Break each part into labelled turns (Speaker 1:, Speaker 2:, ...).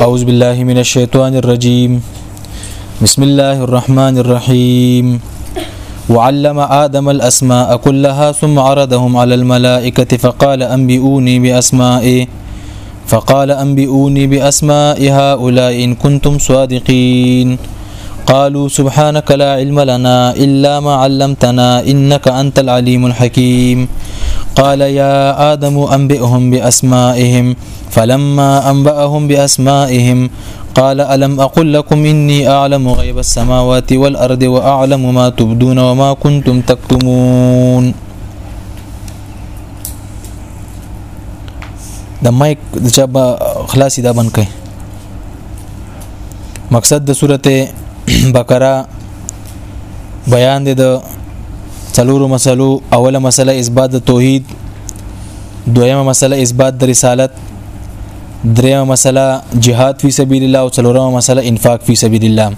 Speaker 1: أعوذ بالله من الشيطان الرجيم بسم الله الرحمن الرحيم وعلم آدم الأسماء كلها ثم عرضهم على الملائكة فقال أنبئوني بأسماء فقال أنبئوني بأسماء هؤلاء إن كنتم صادقين قالوا سبحانك لا علم لنا إلا ما علمتنا إنك أنت العليم الحكيم قال يا آدم أنبئهم بأسمائهم فلما انبأهم باسمائهم قال الم اقل لكم اني اعلم غيب السماوات والارض واعلم ما تبدون وما كنتم تكتمون د مایک د چا خلاصي دا بن کوي مقصد د سورته بقره بیان دی د څلورو مسلو اوله مسله اثبات د توحید دویمه مسله اثبات د رسالت دریمه مسله جهاد فی سبیل الله او څلورمه مسله انفاق فی سبیل الله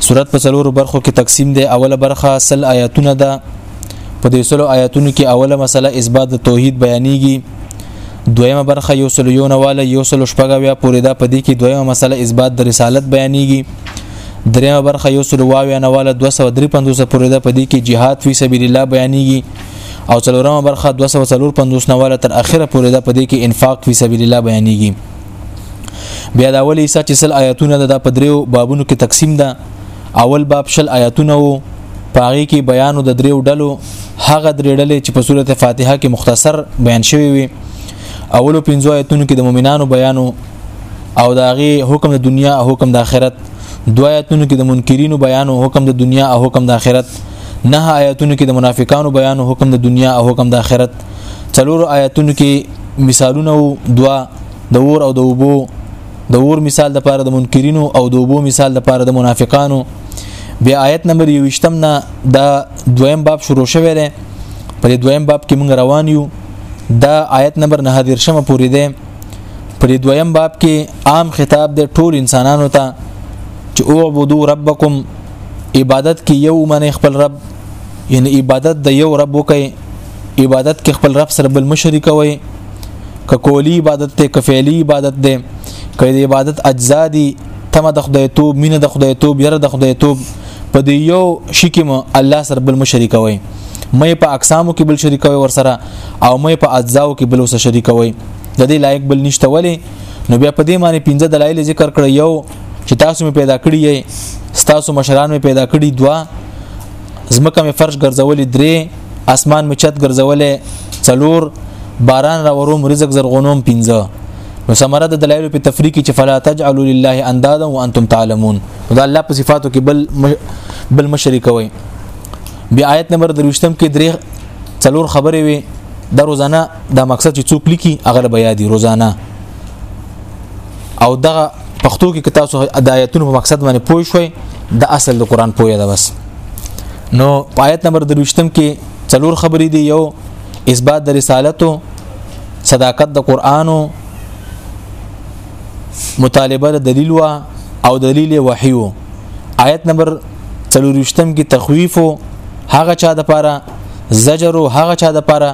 Speaker 1: صورت په څلورو برخو کې تقسیم دی اوله برخه سل آیاتونه ده په دې سلو آیاتونو کې اوله مسله اثبات د توحید بیانېږي دویمه برخه یو سل یو نواله یو سل شپږه بیا پورې دا پدې کې دویمه مسله اثبات د رسالت بیانېږي دریمه برخه یو سل واویا نواله 253 پورې دا پدې کې jihad فی سبیل الله بیانېږي او څلورمه برخه 254 نواله تر اخره پورې ده په دې کې انفاق فی سبیل الله بیانېږي بیا د اول حصہ چې سل آیاتونه ده په دریو بابونو کې تقسیم ده اول باب شل آیاتونه وو پاغي کې بیانو د دریو ډلو هغه درې ډلې چې په سورته فاتحه کې مختصر بیان شوی وي اولو پنځو آیتونو کې د مؤمنانو بیانو او د هغه حکم د دنیا او حکم د آخرت دوه آیتونو کې د منکرینو بیانو حکم د دنیا او حکم د آخرت نه آیاتونو کې د منافقانو بیان او حکم د دنیا او حکم د آخرت څلور آیاتونو کې مثالونه او دوا د ور او د وبو د ور مثال د پاره د منکرینو او د وبو مثال د پاره د منافقانو بیا آیت نمبر 28 نه د دویم باب شروع شوه لري په دویم باب کې موږ روان یو دا آیت نمبر 9 درشمه پوری ده په دویم باب کې عام خطاب د ټول انسانانو ته چې او عبدو ربکم عبادت کې یو منه خپل رب یعنی عبادت د یو رب وکي عبادت کې خپل رب سره بل مشرک وي ک کولی عبادت ته ک فعلی عبادت ده ک د عبادت اجزا دي تمه د خدای توب مینه د خدای توب یره د خدای توب په دې یو شي کې مو الله سره بل مشرک وي مې په اقسامو کې بل شریک وي ور سره او مې په اجزاو کې بل وسه شریک وي د دې لایق بل نشته ولی نو بیا په دې معنی پنځه دلایل ذکر کړ یو چې تاسو مې پیدا کړی یې تاسو مشران مې پیدا کړی دوا زمکه مې فرش ګرځولې درې اسمان مې چت ګرځولې څلور باران را وروم رزق زرغونوم پنځه نو سمره د دلایل په تفریق چې فلا تجعلوا لله اندادا وانتم تعلمون دا الله په صفاتو کې بل مش... بل مشرک وي بیا آیت نمبر 23 کې درې څلور خبرې وي د روزانه دا مقصد چې څوک لیکي هغه بیا دی روزانه او دغه پښتو کې تاسو د آیتونو په مقصد باندې پوه شئ د اصل د قران پوهه ده بس نو آیت نمبر 23م کې څلور خبرې دي یو اثبات د رسالت صداقت د قران مطالبه د دلیل وا او دلیل وحی آیت نمبر 23م کې تخویف هغه چا د پاره زجر هغه چا د پاره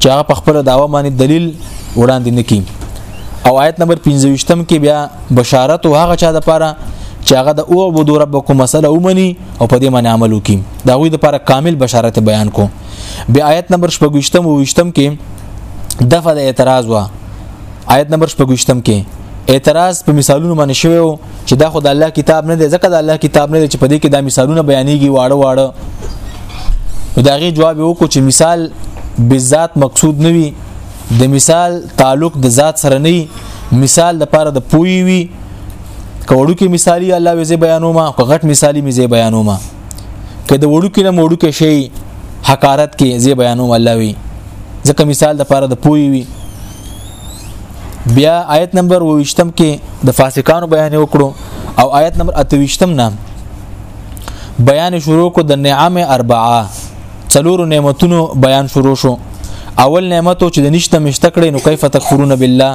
Speaker 1: چې هغه په خپل داوا باندې دلیل وړاندې نکي او آیت نمبر 25م کې بیا بشارت او هغه چا د پاره چې هغه د او عبدو ربکم مسله ومني او په دې باندې عمل وکي دا غوي د پاره کامل بشارت بیان کو بیا آیت نمبر 25م او 20م کې دغه د اعتراض وا آیت نمبر 25م کې اعتراض په مثالونو باندې شوی چې دا خو د الله کتاب نه دی ځکه د الله کتاب نه دی چې په دې کې دا مثالونه بیانېږي واړه واړه دا غي جواب وکړو چې مثال بذات مقصود نه وي د مثال تعلق د ذات سره نه مثال د پاره د پوي وي کوړو کې مثالی الله وزي بیانو ما کو غټ مثالی مزي بیانو ما که د وړو کې نه وړو کې شي حقارت کې زي بیانو الله وي ځکه مثال د پاره د پوي وي بیا آیت نمبر 28م کې د فاسقانو بیان وکړو او آیت نمبر 28م نام بیان شروع کو د نعام اربعه څلور نعمتونو بیان شروع شو اول نعمت چې د نشته مشته کړي نو کیف تکفرون بالله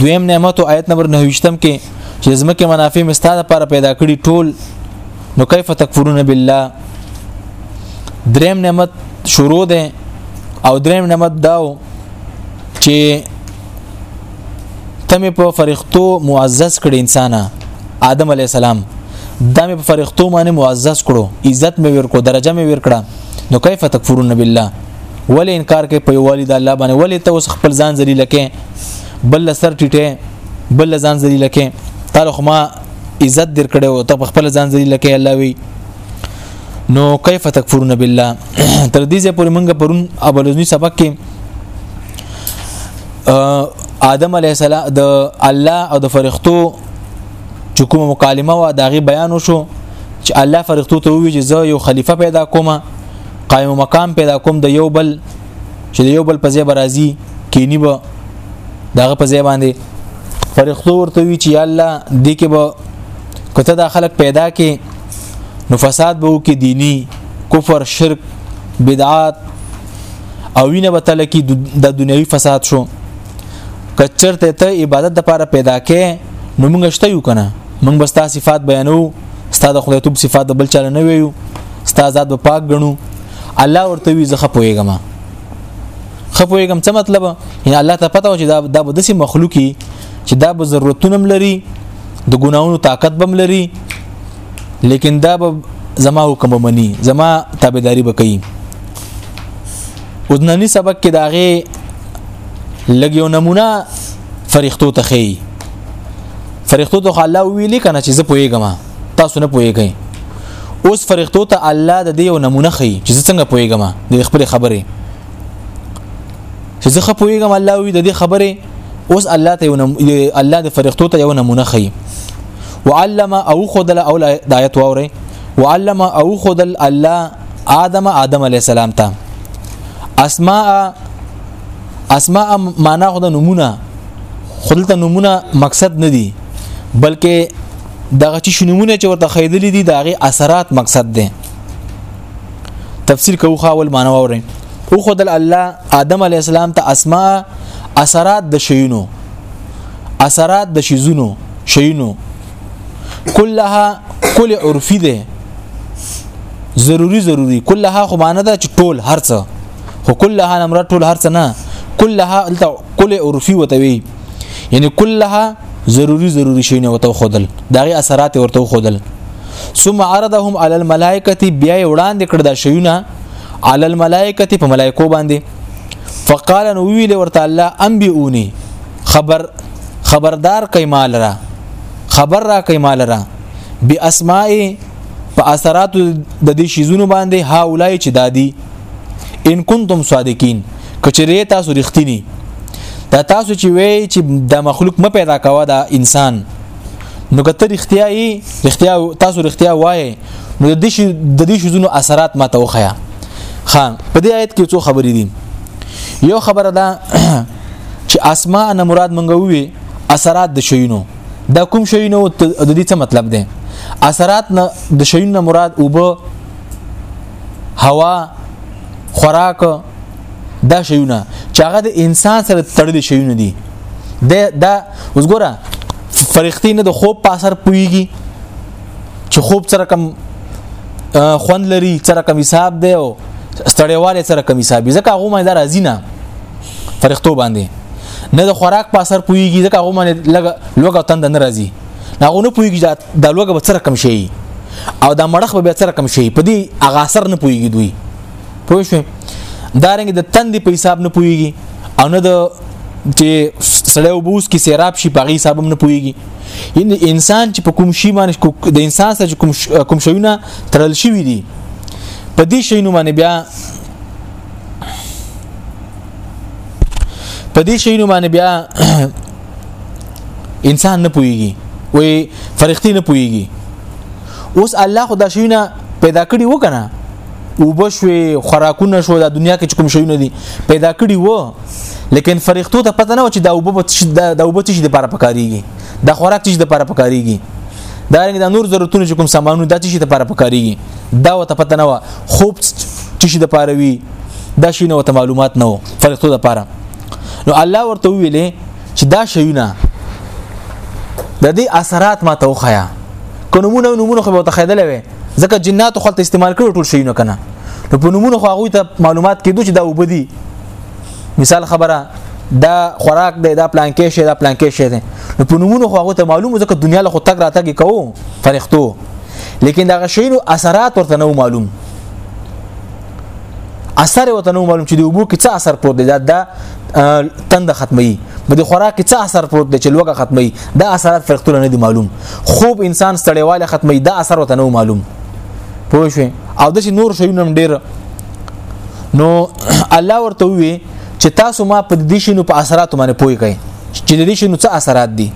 Speaker 1: دویم نعمت آیت نمبر 29م کې چې زمکه منافع مستاده لپاره پیدا کړي ټول نو کیف تکفرون بالله دریم نعمت شروع ده او دریم نعمت داو چې تمه په فرښتو معزز کړي انسان آدم علی السلام دا مې په فرښتو باندې معزز کړو عزت مې ورکو درجه مې ورکړه نو کیف تکفرون بالله ولې انکار کوي په یوالي د الله باندې ولې ته اوس خپل ځان ذلیل کې بل سر ټیټه بل ځان ذلیل کې تعالی خو ما عزت در کړو ته خپل ځان ذلیل کې الله وی نو کیف تکفرون بالله تر دې ځې پورې مونږ پرون ابلوزنی سبق کې آدم علی السلام د الله او د فرښتو چې کومه مکالمه و داغي بیان وشو چې الله فرښتو ته وی چې زه یو خلیفہ پیدا کوم قائم مقام پیدا کوم د یو بل چې د یو بل په ځای برازي کینی به داغه په ځای باندې فرښتو ورته وی چې الله دې کې به کته دا خلک پیدا کې نو فساد به وکي دینی کفر شرک بدعات او وینه به تل کې د دنیوي فساد شو کچرته ته عبادت د پاره پیدا کې نو موږ شته یو کنه موږ بس تاسو صفات بیانو ستاسو خدای توب صفات بل چاله نه ویو ستاسو ذات به پاک غنو الله ورته وی زه خپويګم خپويګم څه مطلب یعنی الله ته پته و چې دا د دسي مخلوقي چې دا به ضرورتونه لري د ګناونو طاقت بم لري لیکن دا به زما حکم مني زما تابعداري وکړي اوسننی سبق کې داغه لګیو نمونه فرښتو ته خي فرښتو ته الله ویلي کنه چې زه پويګم تاسو نه پويګئ اوس فرښتو ته الله د دې یو نمونه خي چې څنګه پويګم د خپل خبره چې زه خو پوهیږم الله وی د دې خبره اوس الله ته الله د فرښتو ته یو نمونه خي وعلم او خدل او د آیت وره وعلم او خدل الله آدم آدم علی السلام ته اسماء اسماء معنا خو د نمونه خدلته نمونه مقصد نه دی بلکې دغه چې نمونه چې ورته خیدلې دي دغه اثرات مقصد دی تفسیر کوو خاول معنی وره او خدل الله آدم علی السلام ته اسماء اثرات د شیونو اثرات د شیزونو شیونو كلها کل عرفي ده ضروری ضروری كلها خو معنی ده چې ټول هرڅه خو كلها نمره ټول هرڅه نه كلها کل عرفي وتوي یعنی كلها ضروری ضروری شوینه وته خودل داغه اثرات ورته خودل ثم عرضهم على الملائکه بیا وړاندې کړ دا شیونه على الملائکه په ملائکو باندې فقال نو ویل ورته الله انبئوني خبر خبردار کای مال را خبر را کای مال را باسماء په اثرات د دې شیزونو باندې هاولای چې دادی ان کنتم صادقین کچری تاسو رښتینی دا تاسو چې وی چې د مخلوق م پیدا کاوه دا انسان نو کته رښتیا یې رښتیا تاسو رښتیا وایې نو د دې د دې شوزونو اثرات ما ته وخیا خان په دې آیت کې څو خبرې دي یو خبره ده چې اسماء نه مراد منګوي اثرات د شینو دا کوم شینو د دې څه مطلب ده اثرات نه د شینو مراد اوبه هوا خوراک دا شیونه چې هغه د انسان سره تړلې شیونه دي د دا اوس ګوره فرښتې نه د خوب په اثر پويږي چې خوب سره کم خوند لري سره کم حساب دی او ستړیواله سره کم حساب ځکه هغه مې دا راځي نه فرښتو باندې نه د خوراک په اثر پويږي ځکه هغه مې لګ لوګ تند نه راځي هغه نه پويږي د لوګ به سره کم شي او دا مړخ به سره کم شي په دې هغه اثر نه پويږي دوی پوه شئ دارنګ د تندې په حساب نه پويږي او نه د چې سړی وبوس کې سیراب شي په حساب نه پويږي ان انسان چې په کوم شي باندې د انسان سره کوم کوم شيونه تړل شي وي دي په دې شيونه باندې بیا په دې شینو باندې بیا انسان نه پويږي وي فرښتې نه پويږي اوس الله خدا شوینه پیدا کړی و کنه وبشوي خوراکونه شو د دنیا کې کوم شیونه دي پیدا کړی و لیکن فرښتو ته پته نه و چې دا وب د وب چې د لپاره پکاريږي د خوراک چې د لپاره پکاريږي دا رنګ د نور ضرورتونو چې کوم سامانونه د چې د لپاره پکاريږي دا وته پته نه و خوب چې د لپاره وي دا شي نو ته معلومات نه و فرښتو د لپاره نو الله ورته ویلې چې دا شیونه د دې اثرات ما ته وخیا که نمونه نمونه خو به تخیدل وي ځکه جنات خپل استعمال کړو ټول شیونه کنه نو په نمونه خو هغه ته معلومات کېدو چې دا وبدي مثال خبره دا خوراک دی دا پلان کې شي دا پلان کې شي دی نو په نمونه خو هغه ته معلومه ځکه دنیا له خو تک راتګ کوو فرښتو لیکن دا غشینو اثرات ورته نو معلوم اثر وته نو معلوم چې د وبو کې څه اثر پروت دی دا د تند ختمي په د خوراک کې څه اثر پروت دی چې لوګه ختمي دا اثرات فرقتونه نه دي معلوم خوب انسان ستړیواله ختمي دا اثر وته نو معلوم پوه شو او د نور شیونه هم ډیر نو الله ورته وی چې تاسو ما په دې شنو په اثرات باندې پوي کړئ چې لري شنو څه اثرات دي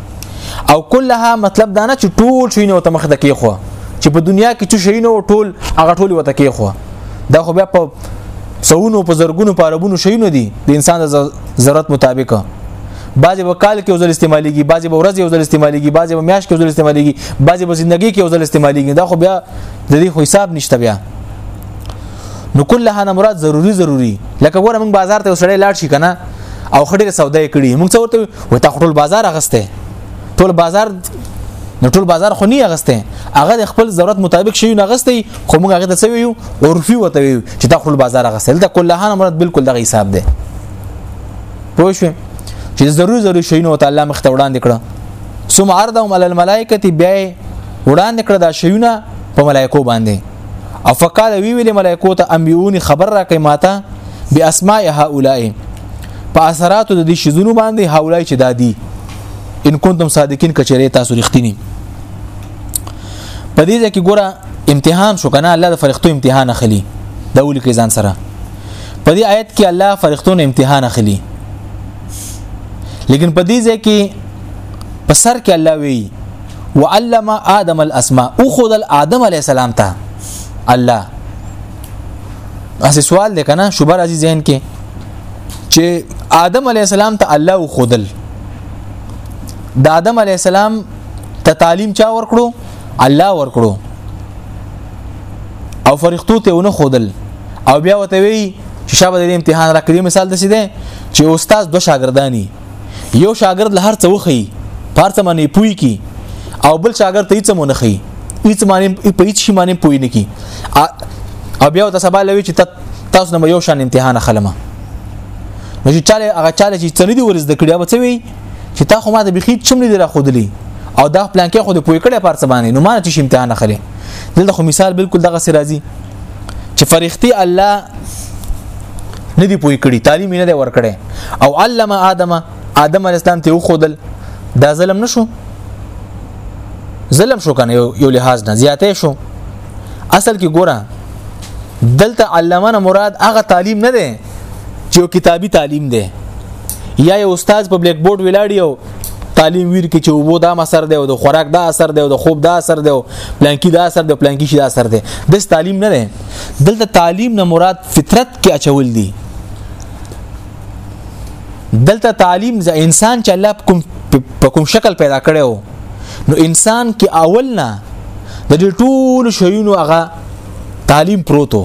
Speaker 1: او کلها مطلب دا نه چې ټول شي نو ته مخ ته کې خو چې په دنیا کې څه شي نو ټول هغه ټول وته کې خو دا خو بیا په سونو په زرګونو په عربونو شي نو دي د انسان د ضرورت مطابق بعضې به کال کې یو ځل استعمالېږي بعضې به ورځ یو ځل استعمالېږي بعضې به میاشت کې یو ځل استعمالېږي بعضې به زندګۍ کې یو ځل استعمالېږي دا خو بیا د دې خو حساب نشته بیا نو کله نه مراد ضروری ضروری لکه ګوره موږ بازار ته وسړی لاړ شي کنه او خډیر سودا یې کړی موږ څه ورته وي تا خپل بازار اغسته ټول بازار نو ټول بازار خو نه اغسته هغه د خپل ضرورت مطابق شي نه اغسته خو موږ هغه ته څه ویو عرفي وته ویو چې تا خپل بازار اغسته دا کلهانه مراد بالکل دغه حساب دی پوه شو چې ضرور ضرور شي نو تعالی مخ ته وړاندې کړه ثم عرضهم على الملائکه بیا وړاندې کړه دا شیونه په ملائکو باندې او فقال وی ویل ملائکو ته انبیونی خبر را کوي ماته باسماء هؤلاء په اثراتو د دې شذونو باندې هؤلاء چې دادي ان کنتم صادقین کچره تاسو رښتینی په دې ځکه ګوره امتحان شو کنه الله د فرښتو امتحان اخلي د اول کې ځان سره په دې آیت کې الله فرښتو نه امتحان اخلي لیکن په دې ځای کې په سر کې الله وی وعلم آدم الاسماء او خود آدم علی السلام ته الله اسی سوال دی کنه شوبه راځي ذهن کې چې آدم علی السلام ته الله خودل د آدم علی السلام ته تعلیم چا ورکړو الله ورکړو او فرښتو ته ونه خودل او بیا وته وی چې شابه د امتحان راکړي مثال د سیده چې استاد دو شاګردانی یو شاګرد له هر څه وخی پارڅ باندې پوي کی او بل شاګرد ته هیڅ مونږ خي هیڅ باندې په هیڅ شي باندې پوي نه کی او بیا تاسو باندې لوي چې تاسو نو یو شان امتحان خلمه نو چې چاله هغه چاله چې څنې دی ورز د کړیا به څه وي چې تا خو ما ته بخیت چم نه دی را خودلی او دا پلان کې خو د پوي کړه پارڅ باندې نو ما ته شي امتحان خلې دلته خو مثال بالکل دغه سرازي چې فرښتي الله نه دی پوي کړی تعلیم نه دی ورکړي او علم ادم ادم علی السلام ته خودل دا ظلم نشو ظلم شو کنه یو لحاظ نه زیاتې شو اصل کې ګوره دلته علمانه مراد هغه تعلیم نه دی چې یو کتابي تعلیم دی یا یو استاد په بلیک بورډ ولاړی او تعلیم ویر کې چې وو دا مسر دی او د خوراک دا اثر دی او د خوب دا اثر دی او پلانکی دا اثر دی او پلانکی شي دا اثر دی د تعلیم نه دی دلته تعلیم نه مراد فطرت کې اچول دی دلته تعلیم ز انسان چې الله کوم په کوم شکل پیدا کړو نو انسان کې اول نه د ټول شیونو هغه تعلیم پروتو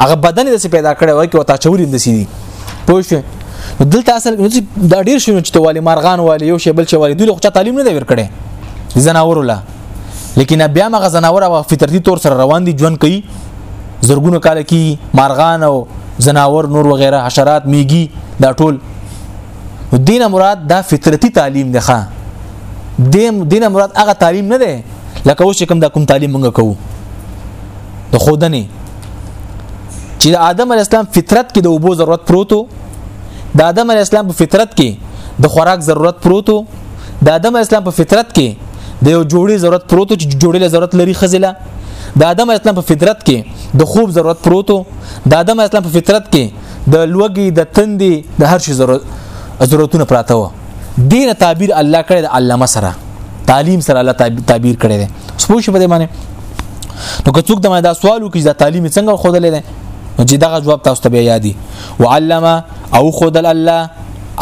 Speaker 1: هغه بدن د څه پیدا کړي وای کې وتا چوري د سي دي پوه شو دلته اصل دا ډیر شنو چې والي مارغان والي یو شی بل شی والي دوی له تعلیم نه دی ورکړي زناور لا لیکن بیا مغه زناور او فطرتي تور سره روان دي ژوند کوي زرګونو کال کی مارغان او زناور نور وغیرہ حشرات میږي دا ټول دینه مراد دا فطرتي تعلیم دی ښا دینه مراد هغه تعلیم نه دی لکه اوس کوم دا کوم تعلیم موږ کوو د خودنې چې د آدم علی السلام فطرت کې د اوبو ضرورت پروتو د آدم علی السلام په فطرت کې د خوراک ضرورت پروتو د آدم علی السلام په فطرت کې د یو جوړې ضرورت پروتو چې جوړې له ضرورت لري خزله د آدم اسلام په فطرت کې د خوب ضرورت پروتو د آدم اسلام په فطرت کې د لوګي د تندې د هر شي ضرورت ضرورتونه پراته و دینه تعبیر الله کړی د علامه سره تعلیم سره الله تعبیر کړی دی سپوږ په دې معنی نو که څوک دا سوال وکړي دا تعلیم څنګه خودلې ده نو چې دغه جواب تاسو ته بیا یادي وعلم او خودل الله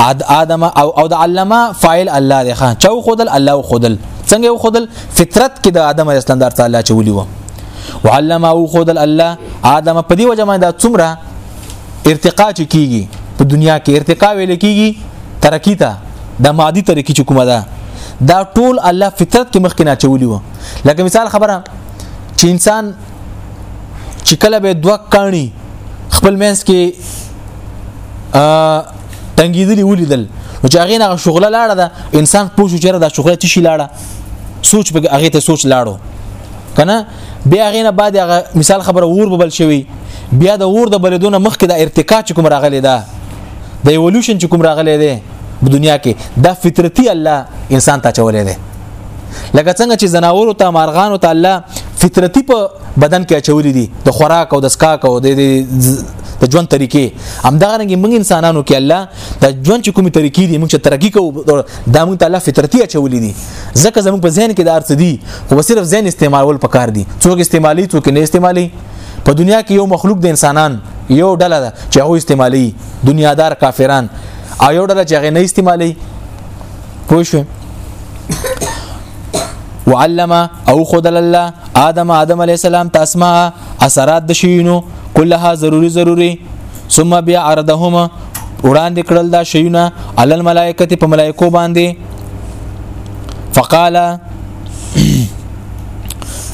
Speaker 1: عاد ادم او او د علما فاعل الله دی خان چاو خودل الله او خودل څنګه او خودل فطرت کې د ادم علی السلام در تعالی چولی و وعلم او خودل الله ادم په دې وجه باندې دا څومره ارتقا چې کیږي په دنیا کې ارتقا ویل کیږي ترقی ته د مادي ترقی چې کومه ده دا ټول الله فطرت کې مخکې نه چولی و لکه مثال خبره چې انسان چې کله به دوه کانی خپل مینس کې تنګیدلی ولیدل نو چې هغه نه شغله لاړه ده انسان پوښتنه چیرې دا شغله تشي لاړه سوچ به هغه ته سوچ لاړو کنه بیا غینه بعد هغه مثال خبره ور ببل شوی بیا د ور د بلدونه مخکې د ارتقا چې کوم راغلی دا د ایولوشن چې کوم راغلی دی په دنیا کې دا فطرتي الله انسان ته چولې دی لکه څنګه چې زناورو ته مارغانو ته الله فطرتي په بدن کې اچولې دي د خوراک او د سکاک او د د ژوند طریقې همدغه رنګ موږ انسانانو کې الله د ژوند چې کومې طریقې دي موږ چې ترقی کوو دا موږ ته الله فطرتي اچولې دي ځکه زموږ په ذهن کې د ارڅ دي خو صرف ذهن استعمالول پکار دي څوک استعمالي څوک نه استعمالي په دنیا کې یو مخلوق د انسانان یو ډله ده چې هغه استعمالي دنیادار کافران او یو ډله چې هغه نه استعمالي پوه شئ وعلم او خدل الله ادم ادم علی السلام تاسما اثرات د شینو كلها ضروري ضروري ثم بیا عرضهما وړاندې کړل دا شیونه علی الملائکه په ملائکو باندې فقال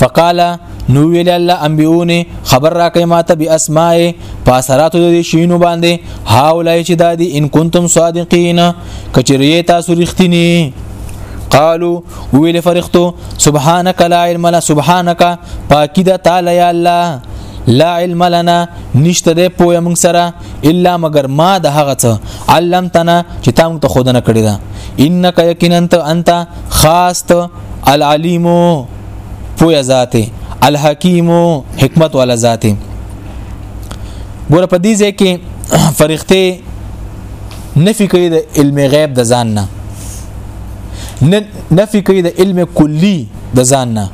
Speaker 1: فقال نو ویل الله انبيونه خبر راکې ماته به اسماء په اثراتو د شینو باندې هاولای چې دادی ان کنتم صادقین کچریه تاسو رښتینی قالو ویل فرښتو سبحانك لا علم لنا سبحانك پاکی د تعالی یا الله لا علم لنا نشته د پوهه موږ سره الا مگر ما د هغه څه علمتنا چې تا موږ ته خودنه کړی دا انک یقینا انت انت خاص ته العلیم پوهه ذاته الحکیم حکمت والا ذاته ګور په دې ځای کې فرښتې نفي کوي د علم غیب د ځان نه نفي کوي د علم کلی د ځان نه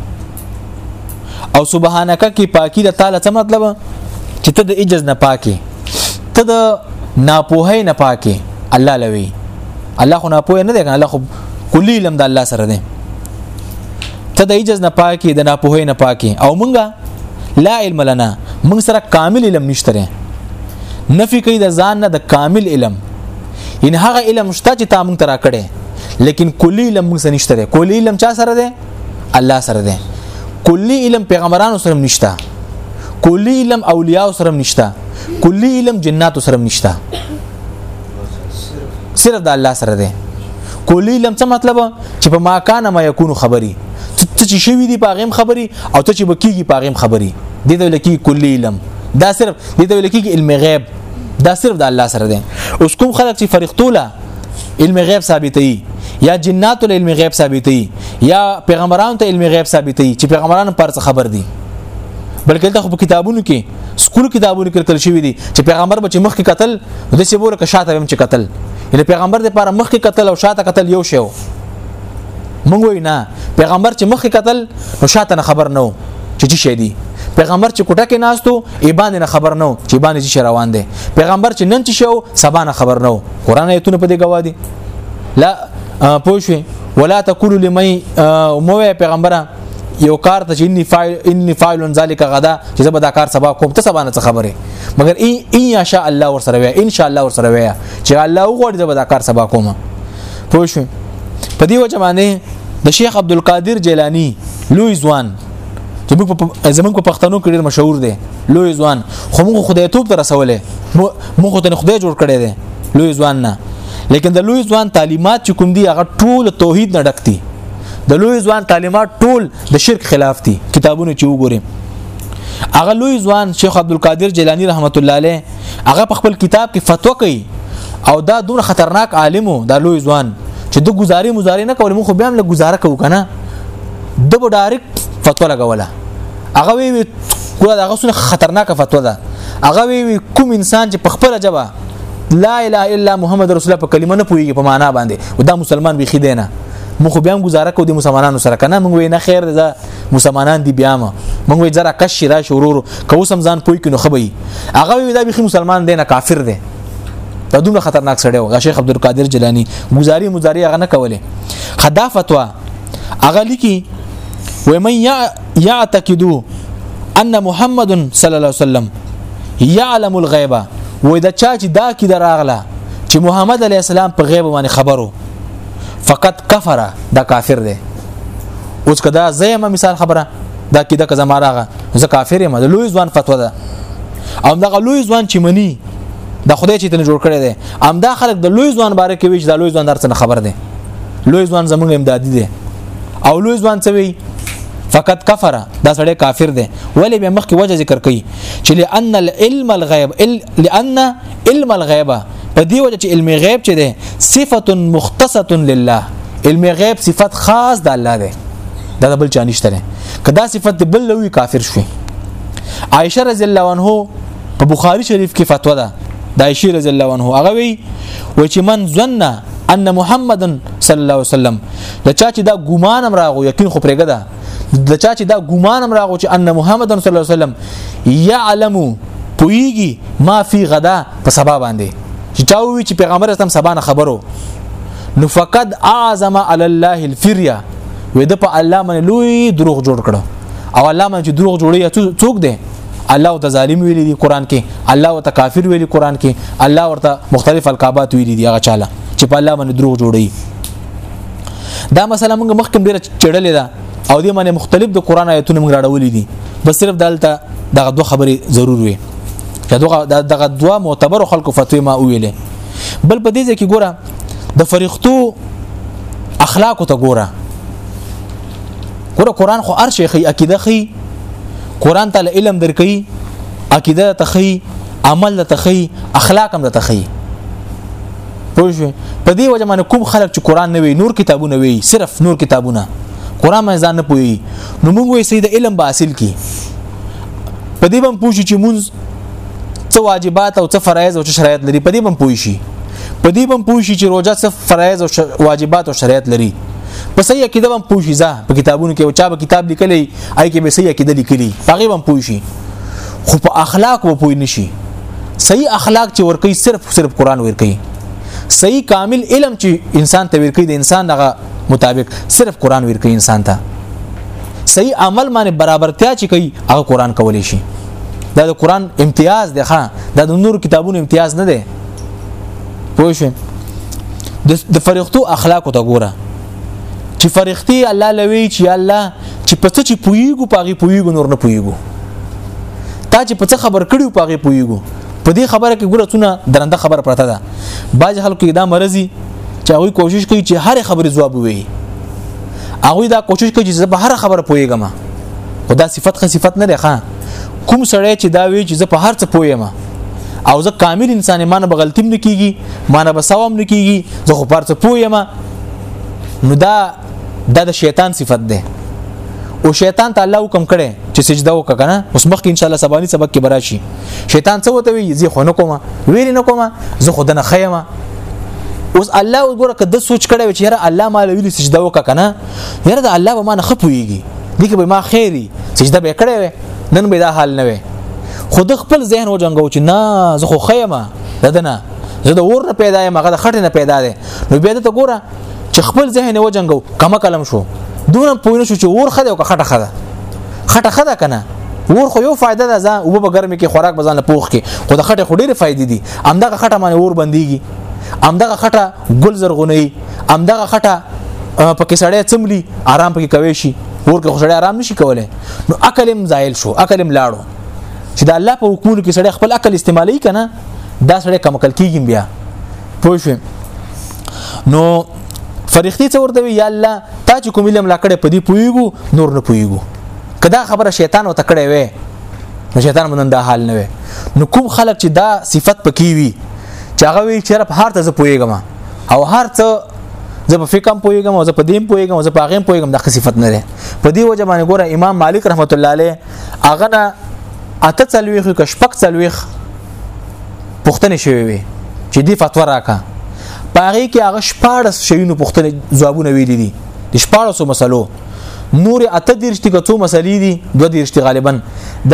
Speaker 1: او سبحانك کې پاکي د تعالی څه مطلب چې ته د اجز نه پاکي ته د ناپوهۍ نه پاکي الله لوي الله خو ناپوه نه دی کنه الله خو کلی علم د الله سره دی ته د ایجز نه پاکي د ناپوهۍ نه پاکي او مونږه لا علم لنا مونږ سره کامل علم نشته نفي کوي د ځان نه د کامل علم ان هغه علم شته چې تا مونږ ترا کړي لیکن کلی علم مونږ سره نشته کلی علم چا سره ده الله سره ده کلی علم پیغمبرانو سره نشته کلی علم اولیاء سره نشته کلی علم جنات سره نشته صرف د الله سره ده کلی علم څه مطلب چې په ما کان ما یکون خبري ته چې شوی دی پاغم خبري او ته چې بکیږي پاغم خبري د دې لکه کلی علم دا صرف دې ته ویل کېږي علم غیب دا صرف د الله سره دی اوس کوم خلک چې فرښتو له علم غیب ثابتوي یا جنات له علم غیب ثابتوي یا پیغمبرانو ته علم غیب ثابتوي چې پیغمبران پر څه خبر دي بلکې ته په کتابونو کې سکول کتابونو کې کتل شوی دي چې پیغمبر به چې مخ کې قتل د څه بوله کې شاته هم چې قتل یعنی پیغمبر د لپاره مخ کې قتل او شاته قتل یو شی مونږ وینا پیغمبر چې مخ کې قتل نو شاته خبر نه چې څه شي دي پیغمبر چې کوټه کې ناستو ای باندې نه خبر نه چې باندې چې روان دي پیغمبر چې نن چې شو سبا نه خبر نه قران ایتونه په دې گواه دي لا پوښوي ولا تقول لمن مو پیغمبره یو کار ته چې انی فاعل انی فاعل ذلک غدا چې زه به دا کار سبا کوم ته سبا نه خبره مګر ای ان شاء الله ور سره وای ان شاء الله ور سره وای چې الله وغوړي زه به دا کار سبا کوم پوه شو په دې وجه باندې د شیخ عبد القادر جیلانی لوی ځوان چې موږ په زمونږ په پښتنو کې ډېر مشهور دی لوی ځوان خو موږ خدای توپ ته رسولې موږ ته خدای جوړ کړی دی لوی ځوان نه لیکن د لوی ځوان تعلیمات چې کوم دي هغه ټول توحید نه ډک دي د لوی ځوان تعلیمات ټول د شرک خلاف دي کتابونه چې وګورئ هغه لوی ځوان شیخ عبد القادر جیلانی رحمت الله علیه هغه په خپل کتاب کې فتوا کوي او دا دون خطرناک عالم دا لوی ځوان چې د گزارې مزارې نه کول مو خو بیا هم له گزاره کوو کنه د به ډایرک فتوا لګوله هغه وی وی ګوره دا غوښنه خطرناکه فتوا ده هغه وی وی کوم انسان چې په خپل جواب لا اله الا محمد رسول الله په کلمه نه پويږي په معنا باندې دا مسلمان بيخي دی نه مخ بیا هم گزاره کو د مسلمانانو سره کنه موږ وینا خیر ده مسلمانان دی بیا ما موږ وی زرا کش را شرور کو سم ځان پوی کینو خبي هغه وی دا بيخي مسلمان دی نه کافر دی دا دومره خطرناک سړی و دا شیخ عبدالقادر جیلانی گزاري مزاري هغه نه کوله خدا فتوا هغه لیکي و من یعتقدو ان محمد صلی الله علیه وسلم یعلم الغیبه و دا چا چې دا کې دراغله چې محمد علی السلام په غیب باندې خبرو فقط کفر دا کافر دی اوس کدا زېما مثال خبره دا کې دا کزما راغه زه کافر یم د لوی ځوان فتوا ده او دغه لوی ځوان چې منی د خدای چې تنه جوړ کړی دی ام دا خلک د لوی ځوان باره کې وی چې د لوی ځوان درڅ خبر دی لوی ځوان زمونږ امدادي دی او لوی ځوان څه وی فقط کفر دا سړی کافر دی ولی به مخکې وجه ذکر کړي چې لئن العلم الغیب لئن علم الغیب په دی وجه چې علم غیب چې دی صفه مختصه لله علم غیب صفت خاص د الله دی دا بل چا نشته کدا صفت بل لوی کافر شوی عائشه رضی الله عنها په بخاری شریف کې فتوا ده د عائشه رضی الله عنها هغه وی و چې من ظن ان محمد صلی الله علیه وسلم د چا چې دا ګومان هم راغو یقین خو پرېګه ده د چا چې دا ګومان هم راغو چې ان محمد صلی الله علیه وسلم يعلم پویږي ما فی غدا په سبا باندې چې چا وی چې پیغمبر اسلام سبا نه خبرو نو فقد اعظم علی الله الفریا وې د په الله باندې لوی دروغ جوړ کړو او الله باندې دروغ جوړي څوک دی الله او ظالم ویل دي قران کې الله او کافر ویل قران کې الله ورته مختلف القابات ویل دي هغه چاله چې په الله باندې دروغ جوړي دا مسله موږ مخکې ډیره چړلې ده او دې باندې مختلف د قران آیتونه موږ راړولې دي بس صرف دالته دغه دوه خبرې ضرور وي دغه دغه دوه معتبر خلکو فتوی ما ویلې بل په دې ځکه ګوره د فرښتو اخلاق ته ګوره ګور قران خو هر شي خي عقیده خي قران ته علم درکې عقیده ته خي عمل ته خي اخلاق هم ته خي پوه په دې وجه باندې کوم خلک چې قران نه وي نور کتابونه وي صرف نور کتابونه قران مې ځان نه پوي نو موږ وې سید علم به حاصل کی په دې باندې پوښي چې مونږ څه واجبات او څه فرایض او څه شرایط لري په دې باندې پوښي په دې باندې پوښي چې روزه څه فرایض او واجبات او شرایط لري په صحیح عقیده باندې پوه شي ځه په کتابونو کې او چا به کتاب لیکلی آی کې به صحیح عقیده لیکلی هغه باندې پوه شي خو په اخلاق و پوه نشي صحیح اخلاق چې ورکی صرف صرف قران ورکی صحیح کامل علم چې انسان ته ورکی د انسان دغه مطابق صرف قران ورکی انسان ته صحیح عمل باندې برابرتیا چې کوي هغه قران کولی شي دا د قران امتیاز دی ښا دا د نور کتابونو امتیاز نه دی پوه شئ د فرښتو اخلاق ته ګوره چې فرښتي الله لوي چې الله چې په څه چې پويګو پاغي پويګو نور نه پويګو تا چې په څه خبر کړیو پاغي پويګو په دې خبره کې ګوره څونه درنده خبر پرته ده باج خلکو دا مرزي چې هغه کوشش کوي چې هر خبره جواب وي هغه دا کوشش کوي چې په هر خبره پويګم خدا صفت خه صفت نه ده ښه کوم سړی چې دا وی چې زه په هر څه پویم او زه کامل انسان ما نه بغلطیم نه کیږي ما نه بسوم نه کیږي زه خو پرڅ پویم نو دا دا د شیطان صفت ده او شیطان ته الله حکم کړي چې سجده وکړه کنه اوس مخکې ان شاء الله سبانی سبق کې براشي شیطان څه وته وی زه خو نه کوم ویل نه کوم زه خو دنه خیمه اوس الله وګوره کده سوچ کړي چې یاره الله مال ویل سجده وکړه کنه یاره د الله به ما نه خپويږي دغه به ما خیری سجده به کړې وي نن به دا حال نه وي خو د خپل ذهن و جنګو چې نه زه خو خیمه ددنه زه د اور نه پیدا یم هغه د خټې نه پیدا دی نو بیا ته ګوره چې خپل ذهن و جنګو کما کلم شو دونه پوینه شو چې اور خده او خټه خده خټه خده کنه ور خو یو فائدہ ده ځان او به ګرمي کې خوراک بزان له پوخ کې خو د خټه خډيره فائدې دي امدغه خټه باندې ور بنديږي امدغه خټه ګل زرغوني امدغه خټه پکې سړی چملی آرام پکې کوي شي ور کې خو سړی آرام نشي کولای نو عقل هم زایل شو عقل هم لاړو چې د الله په حکمونو کې سړی خپل عقل استعمالي کنه دا سړی کم عقل کیږي بیا پوه شو نو فرښتې څه ورته وی یا الله تا چې کوم علم لا کړې په دې پویګو نور نه پویګو کدا خبره شیطان وته کړې وې نو شیطان مونږ دا حال نه وې نو کوم خلک چې دا صفت پکې وي چې هغه وی چې رب هر ته زه پویګم او هر څه زه په فقم پویګم او زه په دین پویګم او زه په غیم پویګم د صفت نه ده په دی وجه باندې ګوره امام مالک رحمت الله علیه هغه نه اته څلويخ ک شپک څلويخ پښتنه شوی وي چې دی فتوا راکا پاره کې هغه شپارس شوینو پښتنه ځوابونه ویلي دي د شپارسو مسلو نور اته دیرشتي کڅو مسلې دي دوه دیرشتي غالبا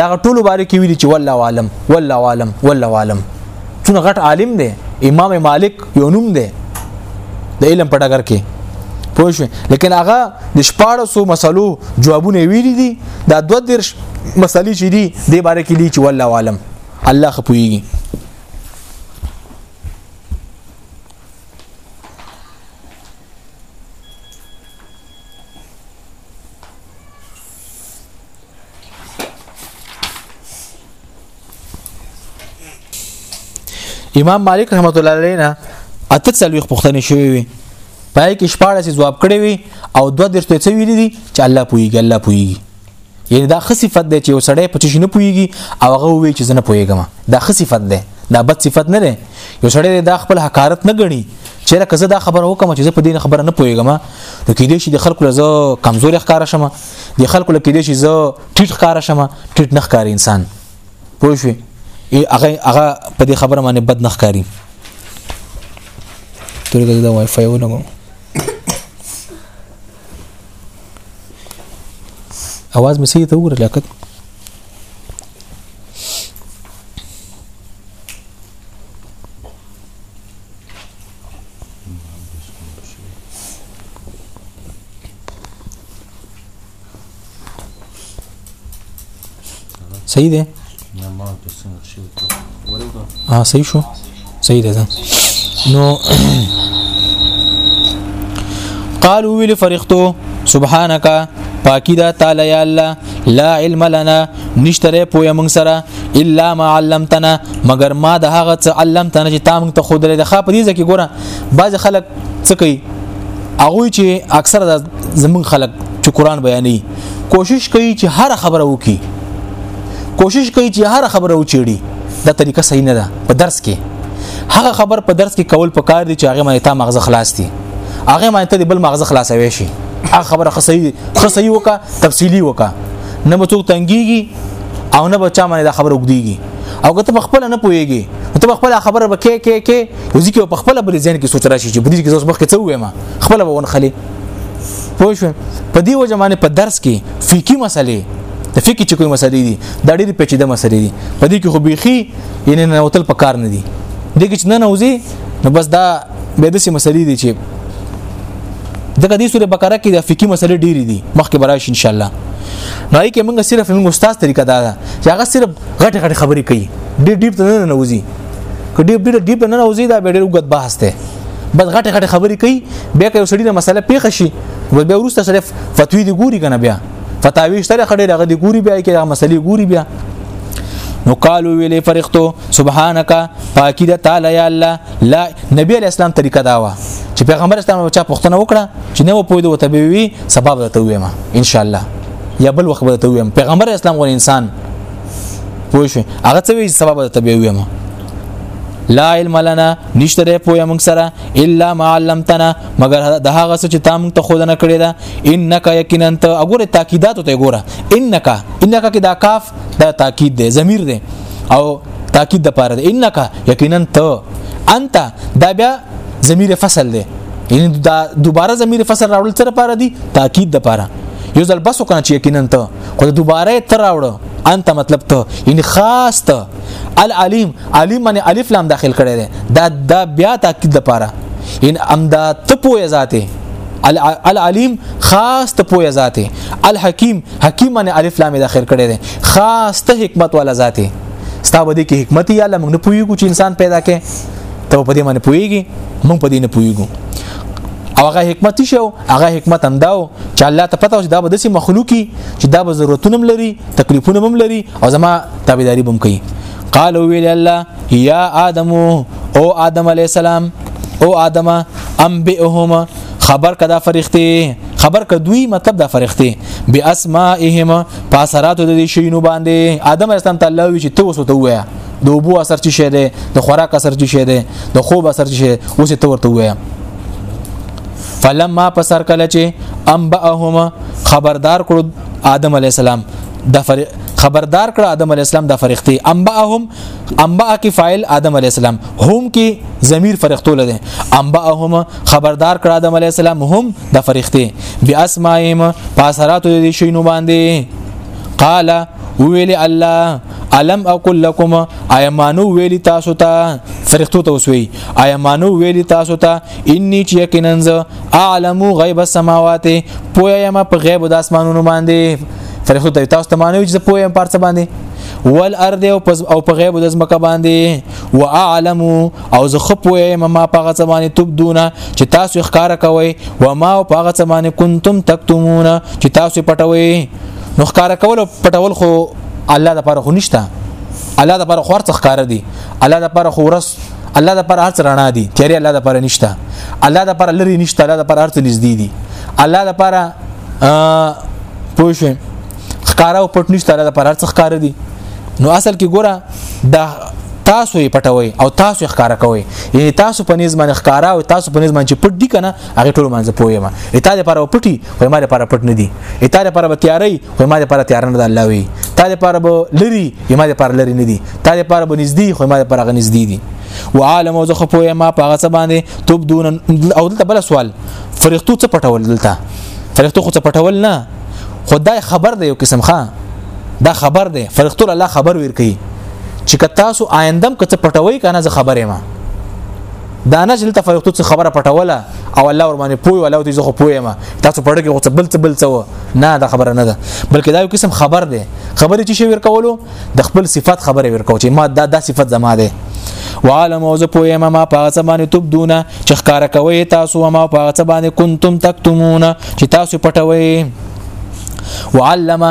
Speaker 1: دا ټولو باره کې ویلي چې والله عالم والله عالم والله عالم څونه غټ عالم دی امام مالک یو نوم دی د علم په ډګر کې پوه شو لیکن هغه د شپاړو سو مسلو جوابونه ویلي دي دا دو درش مسلې چې دي د باره کې دي چې والله عالم الله خپويږي امام مالک رحمت الله علیه نه اته څلوي پښتنې شوې وي پای کې شپاړه سي جواب کړی وي او دوه درس ته څه ویلي دي چې الله پويږي الله پويږي یعنی دا خ صفت دی چې وسړی په چشنه پويږي او هغه وی چې زنه پويګم دا خ صفت دی دا بد صفت نه دی یو سړی دا خپل حقارت نه غني چې لکه زه دا خبره وکم چې زه په دې خبره نه پويګم نو کې دې شي د خلکو لزه کمزوري ښکارا شمه دی خلکو لکه دی چې زه ټیټ ښکار شمه ټیټ نه ښکار انسان پوه شو هغه هغه په دې خبره باندې بد نه ښکاری ترې دا وای فای ولګو اواز مې سي ته وګوره لیاقت صحیح دی ها صحیح شو صحیح ده نو قالو ویل فرښتو سبحانك پاکی دا تعالی یا الله لا علم لنا نشتره پویا مونږ سره الا ما علمتنا مگر ما د هغه څه علمتنا چې تام ته خود لري د خا په دې ځکه ګوره بعض خلک څه کوي هغه چې اکثر د زمون خلک چې قران بیانې کوشش کوي چې هر خبره وکي کوشش کوي چې هر خبره وچېړي دا طریقه صحیح نه ده په درس کې هغه خبر په درس کې کول پکار دي چې هغه مې تا مغز خلاص دي هغه مې ته بل مغز خلاصوي شي هغه خبره خصي خصي وکا تفصيلي وکا نه متو تنګيږي او نه بچا باندې دا خبره وګديږي او که ته په خپل نه پويږي ته په خپل خبره به کې کې کې ځکه په خپل بل ځین کې سوچ راشي چې بده کې زوس مخ کې څه وایم خپل به ون خلی پوه شو په دې وجه باندې په درس کې فقہي مسلې د فقې چې کومې مسلې دي دا ډېرې پیچیده مسلې دي په دې کې خو بیخي یعنې ننوتل په کار نه دي دې کې چې ننوځي نو بس دا به د سي مسلې دي چې دغه دې سورې بقره کې د فقہي مسلې ډېری دي مخکې برایش ان شاء الله نو یې کې موږ صرف موږ استاد طریقه دا ده چې هغه صرف غټ غټ خبرې کوي ډېر ډېر ته نه نوځي که ډېر ډېر ډېر نه نوځي دا به ډېر وګت بحث دی بس غټ غټ خبرې کوي بیا که یو سړی نه مسله پیښ شي بس بیا ورسته صرف فتوی دی ګوري کنه بیا فتاوی شته خړې هغه دی ګوري بیا کې هغه مسلې ګوري بیا نو قالو ویلې فرښتو سبحانك پاکی د تعالی یا الله لا نبی علی اسلام طریقه دا و چې پیغمبر اسلام او چا پښتنه وکړه چې نه و پوی دوه تبوی سبب ده ته ویم ان شاء الله یا بل وخت به ته ویم پیغمبر اسلام غو انسان پوه شو هغه څه وی سبب ده ته ویم لا علم لنا نشته ده پوهه موږ سره الا ما علمتنا مگر د هغه څه چې تا موږ ته خود نه کړی دا انک یقینا ته وګوره تاکیدات ته وګوره انک انک کې دا کاف دا تاکید ده ضمیر ده او تاکید د پاره انک یقینا ته انت دا بیا ضمیر فصل دی یعنی دا دوباره ضمیر فصل راوړل تر پاره دی تاکید د پاره یو ځل بس وکنه چې یقینا ته خو دوباره تر راوړو انت مطلب ته یعنی خاص ته العلیم علیم معنی الف لام داخل کړي دی دا دا بیا تاکید د پاره ان امدا ته پوهه ذاته العلیم خاص ته پوهه ذاته الحکیم حکیم باندې الف لام داخل کړي دي خاص ته حکمت ولا ذاتي ستا بده کې حکمت یا لمغ نه پويګو چې انسان پیدا کې ته په دې باندې پويګي مونږ په دې نه پويګو او هغه حکمت شو هغه حکمت هم داو چې الله ته پته او دا به داسې مخلوقي چې دا به ضرورتونه هم لري تکلیفونه هم لري او زما تابعداري بم کوي قال ویل الله یا ادم او ادم علی السلام او ادم انبئهما خبر کدا فرښتې خبر کدوی مطلب دا فرښتې بی اسماءهم پاسرات د دې شینو باندې ادم اسلام تعالی وی چې ته وسو ته وایا د اوبو اثر چی شه ده د خوراک اثر چی شه ده د خوب اثر چی شه اوس ته ورته وایا فلما پسر کله چې انبأهما خبردار کړو آدم علی السلام د فر... خبردار کړ آدم علی السلام د فرښتې انبأهم انبأ کې فاعل آدم علی السلام هم کې ضمیر فرښتو لده انبأهم خبردار کړه آدم علی السلام هم د فرښتې بیا اسمایم پاسراتو دې شینو باندې قال ویل الله علم اقول لكم ايمانو ویل تاسو ته فرښتو ته وسوي ايمانو ویل تاسو ته اني چې یقینا ز اعلم غیب السماوات پوهه یم په غیب د اسمانونو باندې فرښتو ته تاسو ته مانوي چې پوهه یم پارڅ باندې والارض او په غیب د زمکه باندې واعلم او زه خپ ویم ما پاغه زمانه تبدونه چې تاسو ښکارا کوي و ما پاغه زمانه کنتم تکتمون چې تاسو پټوي نو ښکارا کول او پټول خو الله د پاره خو نشته الله د پاره خو ورڅ ښکارا دي الله د پاره خو ورس الله د پر هرڅ رڼا دي تیرې الله د پر نشته الله د پر لري نشته الله د پر هرڅ نږدې دي الله د پر پوه شئ ښکارا او پټ نشته الله د پر هرڅ ښکار دي نو اصل کې ګوره دا تاسو یې پټوي او تاسو یې ښکارا کوي یعنی تاسو په نظم باندې ښکارا او تاسو په نظم باندې پټ دي کنه هغه ټول مانځ پوي ما اته لپاره پټي وای ما لپاره پټ نه دي اته لپاره به تیاري وای ما لپاره تیار نه ده الله وي تا لپاره به لري ما لپاره لري نه دي تا لپاره به نږدې خو ما لپاره غنږدې دي وعالم او زه خو پوي ما په هغه څه باندې توب دون او دلته بل سوال فرښتو څه پټول دلته فرښتو خو څه پټول نه خدای خبر دی یو قسم خان دا خبر دی فرښتو الله خبر ور کوي چې که تاسو آیندم که څه پټوي کنه زه خبرې ما دا نه چې فرښتو څه خبره پټوله او الله ور باندې پوي ولا دې زه خو پوي ما تاسو پړه کې غوڅ بل څه بل څه نه دا خبره نه ده بلکې دا یو قسم خبر دی خبرې چې شوی ورکولو د خپل صفات خبره ورکو چې ما دا دا صفت زما ده وعلم او زه پوهیم ما په څه باندې تبدونه چې ښکارا کوي تاسو ما په څه باندې کنتم تکتمون چې تاسو پټوي وعلم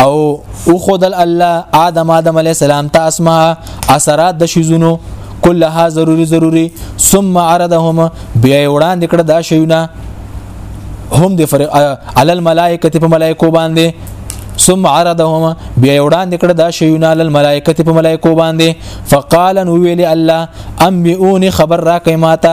Speaker 1: او او خدل الله آدم آدم علی السلام ته اسماء اثرات د شیزونو كلها ضروري ضروري ثم عرضهم بیا وړاندې کړه دا شیونه هم د فرق علل ملائکه په ملائکه باندې ثم عرضهم بیا وړاندې کړه دا شیونه علل ملائکه په ملائکه باندې فقال نو ویل الله انبئوني خبر را کای ماته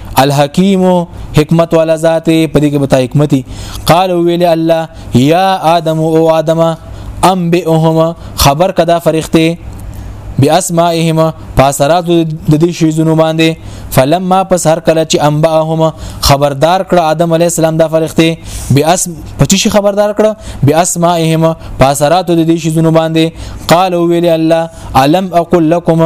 Speaker 1: الحکیم حکمت والا ذات په دې کې بتا حکمتي قال ویل الله یا ادم او ادم ام بهما خبر کدا فرښتې باسمائهما پاسرات د دې شی زونو باندې فلما پس هر کله چې انباهما خبردار کړ ادم علی السلام د فرښتې باسم پچی شي خبردار کړ باسمائهما پاسرات د دې شی زونو باندې قال ویل الله علم اقول لكم